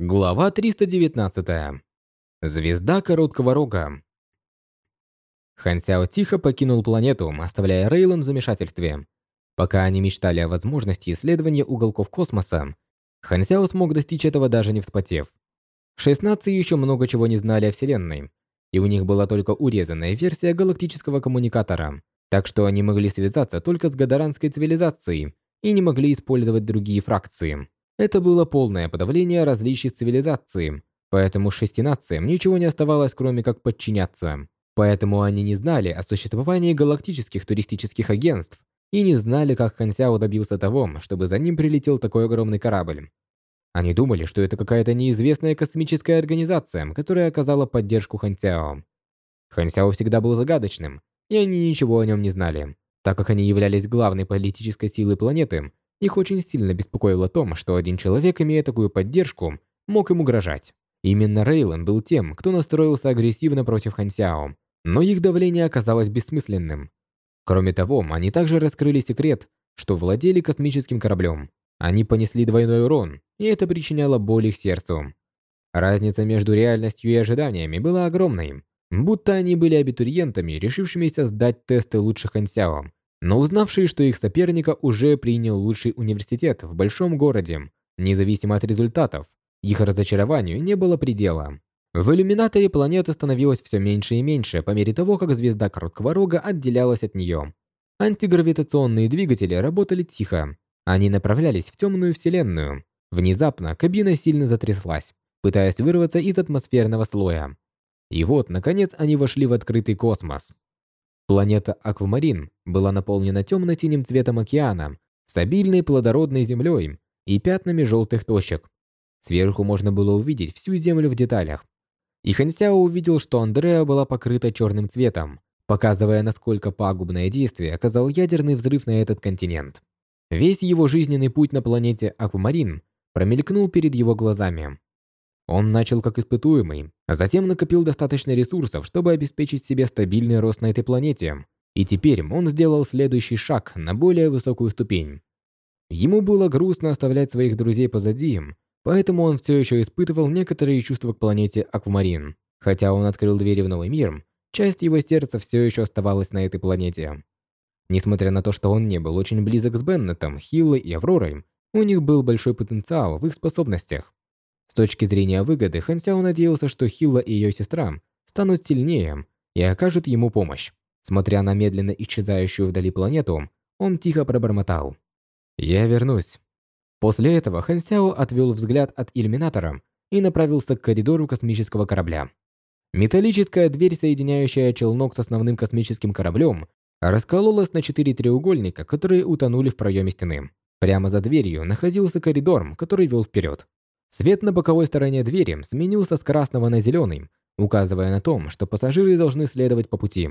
Глава 319. Звезда короткого рога. Хан Сяо тихо покинул планету, оставляя Рейлон в замешательстве. Пока они мечтали о возможности исследования уголков космоса, Хан Сяо смог достичь этого даже не вспотев. 16 еще много чего не знали о Вселенной, и у них была только урезанная версия галактического коммуникатора, так что они могли связаться только с гадаранской цивилизацией и не могли использовать другие фракции. Это было полное подавление различий цивилизации, поэтому шести нациям ничего не оставалось, кроме как подчиняться. Поэтому они не знали о существовании галактических туристических агентств и не знали, как Хан Сяо добился того, чтобы за ним прилетел такой огромный корабль. Они думали, что это какая-то неизвестная космическая организация, которая оказала поддержку Хан Сяо. Хан Сяо всегда был загадочным, и они ничего о нем не знали. Так как они являлись главной политической силой планеты, их очень сильно беспокоило то, что один человек, имея такую поддержку, мог им угрожать. Именно Рейлен был тем, кто настроился агрессивно против Хансяо, но их давление оказалось бессмысленным. Кроме того, они также раскрыли секрет, что владели космическим кораблем. Они понесли двойной урон, и это причиняло боль их сердцу. Разница между реальностью и ожиданиями была огромной, будто они были абитуриентами, решившимися сдать тесты лучше Хансяо, но узнавшие, что их соперника уже принял лучший университет в большом городе, независимо от результатов, их разочарованию не было предела. В иллюминаторе планета становилась все меньше и меньше по мере того, как звезда Короткого Рога отделялась от нее. Антигравитационные двигатели работали тихо. Они направлялись в темную вселенную. Внезапно кабина сильно затряслась, пытаясь вырваться из атмосферного слоя. И вот, наконец, они вошли в открытый космос. Планета Аквамарин была наполнена темно-синим цветом океана, с обильной плодородной землей и пятнами желтых точек. Сверху можно было увидеть всю землю в деталях. И Хансяо увидел, что Андреа была покрыта черным цветом, показывая, насколько пагубное действие оказал ядерный взрыв на этот континент. Весь его жизненный путь на планете Аквамарин промелькнул перед его глазами. Он начал как испытуемый, а затем накопил достаточно ресурсов, чтобы обеспечить себе стабильный рост на этой планете. И теперь он сделал следующий шаг на более высокую ступень. Ему было грустно оставлять своих друзей позади, поэтому он все еще испытывал некоторые чувства к планете Аквамарин. Хотя он открыл двери в новый мир, часть его сердца все еще оставалась на этой планете. Несмотря на то, что он не был очень близок с Беннетом, Хиллой и Авророй, у них был большой потенциал в их способностях. С точки зрения выгоды, Хан Сяо надеялся, что Хилла и ее сестра станут сильнее и окажут ему помощь. Смотря на медленно исчезающую вдали планету, он тихо пробормотал. «Я вернусь». После этого Хан Сяо отвел взгляд от иллюминатора и направился к коридору космического корабля. Металлическая дверь, соединяющая челнок с основным космическим кораблем, раскололась на четыре треугольника, которые утонули в проеме стены. Прямо за дверью находился коридор, который вел вперед. Свет на боковой стороне двери сменился с красного на зеленый, указывая на том, что пассажиры должны следовать по пути.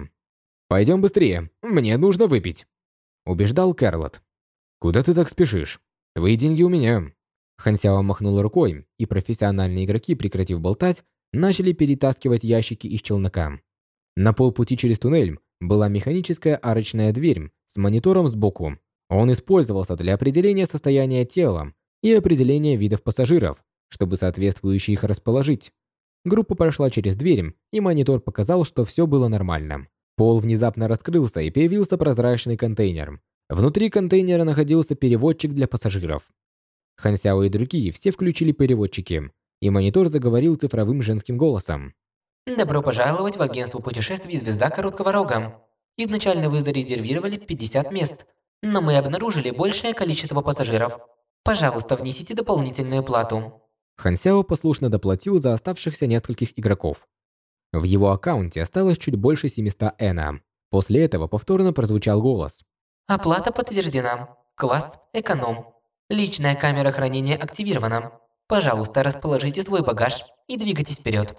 «Пойдем быстрее, мне нужно выпить», – убеждал Карлот. «Куда ты так спешишь? Твои деньги у меня». Хансяо махнул рукой, и профессиональные игроки, прекратив болтать, начали перетаскивать ящики из челнока. На полпути через туннель была механическая арочная дверь с монитором сбоку. Он использовался для определения состояния тела и определения видов пассажиров, чтобы соответствующие их расположить. Группа прошла через дверь, и монитор показал, что все было нормально. Пол внезапно раскрылся, и появился прозрачный контейнер. Внутри контейнера находился переводчик для пассажиров. Хансяо и другие все включили переводчики, и монитор заговорил цифровым женским голосом. «Добро пожаловать в агентство путешествий «Звезда Короткого Рога». Изначально вы зарезервировали 50 мест, но мы обнаружили большее количество пассажиров. Пожалуйста, внесите дополнительную плату. Хан Сяо послушно доплатил за оставшихся нескольких игроков. В его аккаунте осталось чуть больше 700 эна. После этого повторно прозвучал голос. Оплата подтверждена. Класс эконом. Личная камера хранения активирована. Пожалуйста, расположите свой багаж и двигайтесь вперед.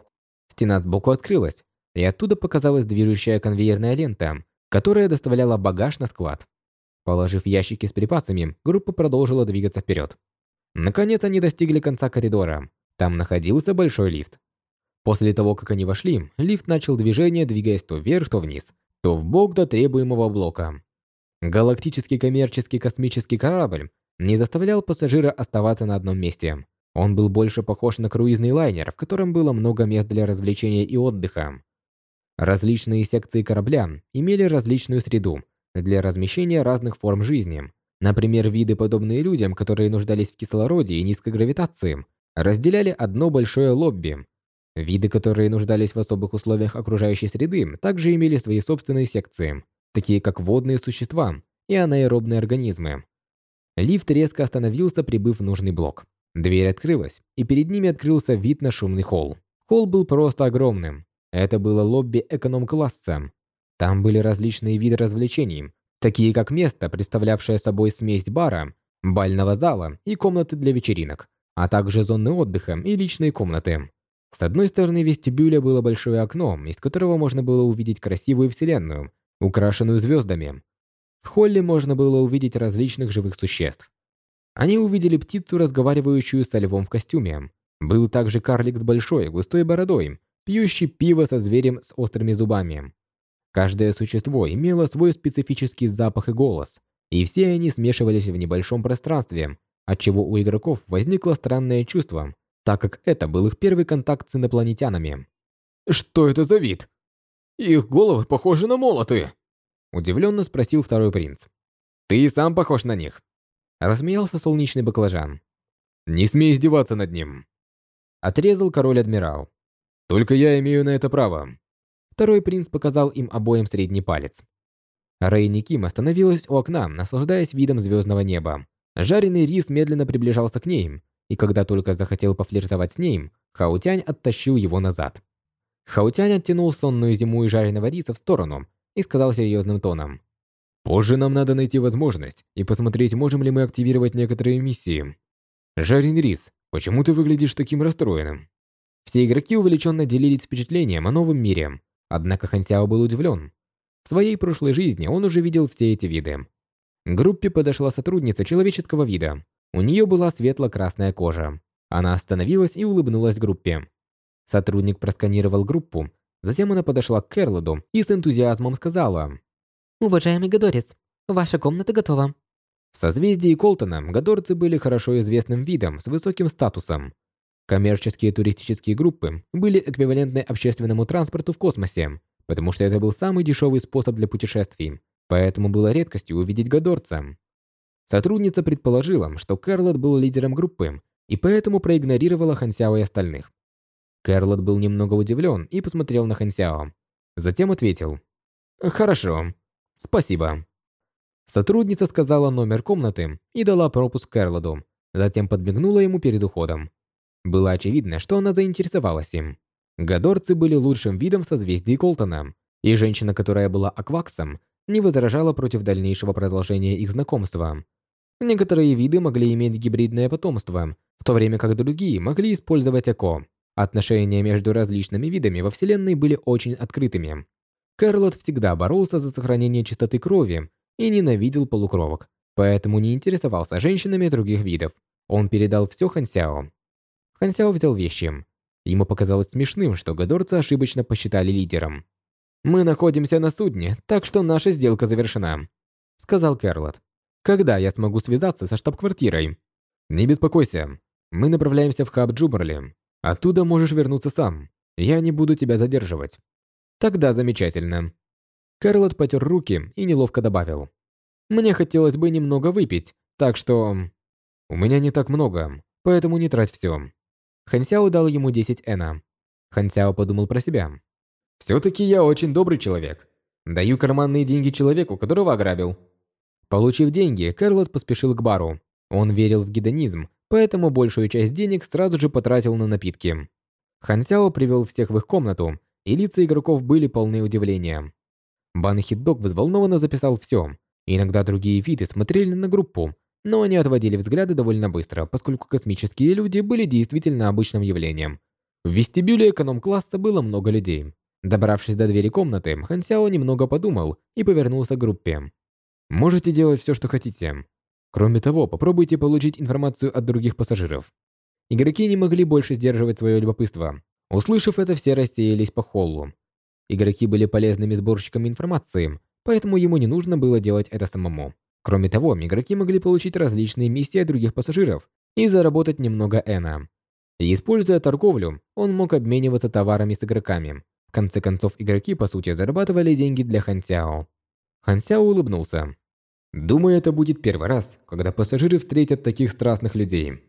Стена сбоку открылась, и оттуда показалась движущая конвейерная лента, которая доставляла багаж на склад. Положив ящики с припасами, группа продолжила двигаться вперед. Наконец они достигли конца коридора. Там находился большой лифт. После того, как они вошли, лифт начал движение, двигаясь то вверх, то вниз, то в бок до требуемого блока. Галактический коммерческий космический корабль не заставлял пассажира оставаться на одном месте. Он был больше похож на круизный лайнер, в котором было много мест для развлечения и отдыха. Различные секции корабля имели различную среду для размещения разных форм жизни. Например, виды, подобные людям, которые нуждались в кислороде и низкой гравитации, разделяли одно большое лобби. Виды, которые нуждались в особых условиях окружающей среды, также имели свои собственные секции, такие как водные существа и анаэробные организмы. Лифт резко остановился, прибыв в нужный блок. Дверь открылась, и перед ними открылся вид на шумный холл. Холл был просто огромным. Это было лобби эконом-класса. Там были различные виды развлечений, такие как место, представлявшее собой смесь бара, бального зала и комнаты для вечеринок, а также зоны отдыха и личные комнаты. С одной стороны вестибюля было большое окно, из которого можно было увидеть красивую вселенную, украшенную звездами. В холле можно было увидеть различных живых существ. Они увидели птицу, разговаривающую со львом в костюме. Был также карлик с большой, густой бородой, пьющий пиво со зверем с острыми зубами. Каждое существо имело свой специфический запах и голос, и все они смешивались в небольшом пространстве, отчего у игроков возникло странное чувство, так как это был их первый контакт с инопланетянами. «Что это за вид? Их головы похожи на молоты!» Удивленно спросил второй принц. «Ты и сам похож на них!» Рассмеялся солнечный баклажан. «Не смей издеваться над ним!» Отрезал король-адмирал. Только я имею на это право. Второй принц показал им обоим средний палец. Рэй Никим остановилась у окна, наслаждаясь видом звездного неба. Жареный рис медленно приближался к ней, и когда только захотел пофлиртовать с ней, Хаутянь оттащил его назад. Хаутянь оттянул сонную зиму и жареного риса в сторону и сказал серьезным тоном. «Позже нам надо найти возможность и посмотреть, можем ли мы активировать некоторые миссии. Жареный рис, почему ты выглядишь таким расстроенным?» Все игроки увлеченно делились впечатлением о новом мире, однако Хан Сяо был удивлен. В своей прошлой жизни он уже видел все эти виды. К группе подошла сотрудница человеческого вида. У нее была светло-красная кожа. Она остановилась и улыбнулась группе. Сотрудник просканировал группу, затем она подошла к Керлоду и с энтузиазмом сказала. «Уважаемый Гадорец, ваша комната готова». В созвездии Колтона гадорцы были хорошо известным видом с высоким статусом. Коммерческие туристические группы были эквивалентны общественному транспорту в космосе, потому что это был самый дешевый способ для путешествий, поэтому было редкостью увидеть гадорца. Сотрудница предположила, что Кэрлот был лидером группы, и поэтому проигнорировала Хансяо и остальных. Кэрлот был немного удивлен и посмотрел на Хансяо. Затем ответил. «Хорошо. Спасибо». Сотрудница сказала номер комнаты и дала пропуск Кэрлоду, затем подмигнула ему перед уходом. Было очевидно, что она заинтересовалась им. Гадорцы были лучшим видом в созвездии Колтона, и женщина, которая была акваксом, не возражала против дальнейшего продолжения их знакомства. Некоторые виды могли иметь гибридное потомство, в то время как другие могли использовать ЭКО. Отношения между различными видами во Вселенной были очень открытыми. Карлот всегда боролся за сохранение чистоты крови и ненавидел полукровок, поэтому не интересовался женщинами других видов. Он передал все Хансяо. Хансяо взял вещи. Ему показалось смешным, что гадорцы ошибочно посчитали лидером. «Мы находимся на судне, так что наша сделка завершена», — сказал Кэрлот. «Когда я смогу связаться со штаб-квартирой?» «Не беспокойся. Мы направляемся в хаб Джуберли. Оттуда можешь вернуться сам. Я не буду тебя задерживать». «Тогда замечательно». Кэрлот потер руки и неловко добавил. «Мне хотелось бы немного выпить, так что...» «У меня не так много, поэтому не трать все. Хансяо дал ему 10 эна. Хансяо подумал про себя. «Все-таки я очень добрый человек. Даю карманные деньги человеку, которого ограбил». Получив деньги, Карлот поспешил к бару. Он верил в гедонизм, поэтому большую часть денег сразу же потратил на напитки. Хансяо привел всех в их комнату, и лица игроков были полны удивления. Бан Хитдог взволнованно записал все. Иногда другие виды смотрели на группу, но они отводили взгляды довольно быстро, поскольку космические люди были действительно обычным явлением. В вестибюле эконом-класса было много людей. Добравшись до двери комнаты, Хан Сяо немного подумал и повернулся к группе. «Можете делать все, что хотите. Кроме того, попробуйте получить информацию от других пассажиров». Игроки не могли больше сдерживать свое любопытство. Услышав это, все рассеялись по холлу. Игроки были полезными сборщиками информации, поэтому ему не нужно было делать это самому. Кроме того, игроки могли получить различные миссии от других пассажиров и заработать немного эна. Используя торговлю, он мог обмениваться товарами с игроками. В конце концов, игроки, по сути, зарабатывали деньги для Хан Сяо. Хан Сяо улыбнулся. Думаю, это будет первый раз, когда пассажиры встретят таких страстных людей.